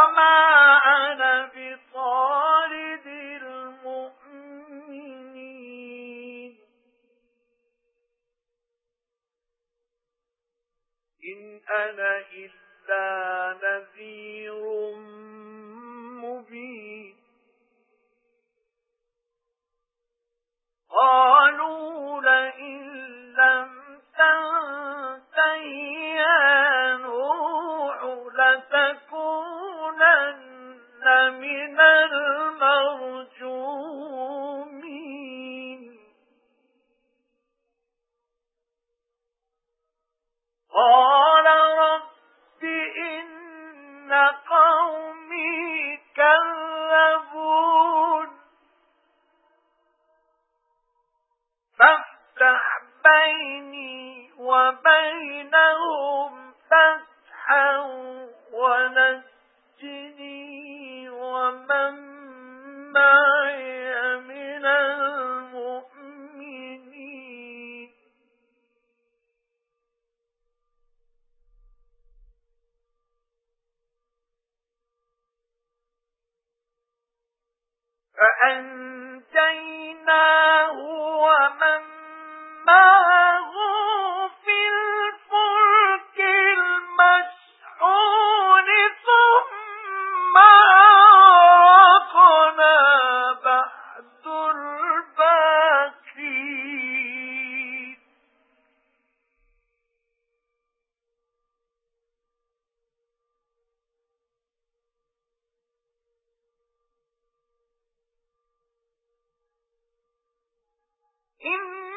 وما أنا بطارد المؤمنين. إن أنا إلا نذير من المرجومين. قال رب إن قومي كذبون. فافتح بيني وبينهم فتحا فأنجيناه إن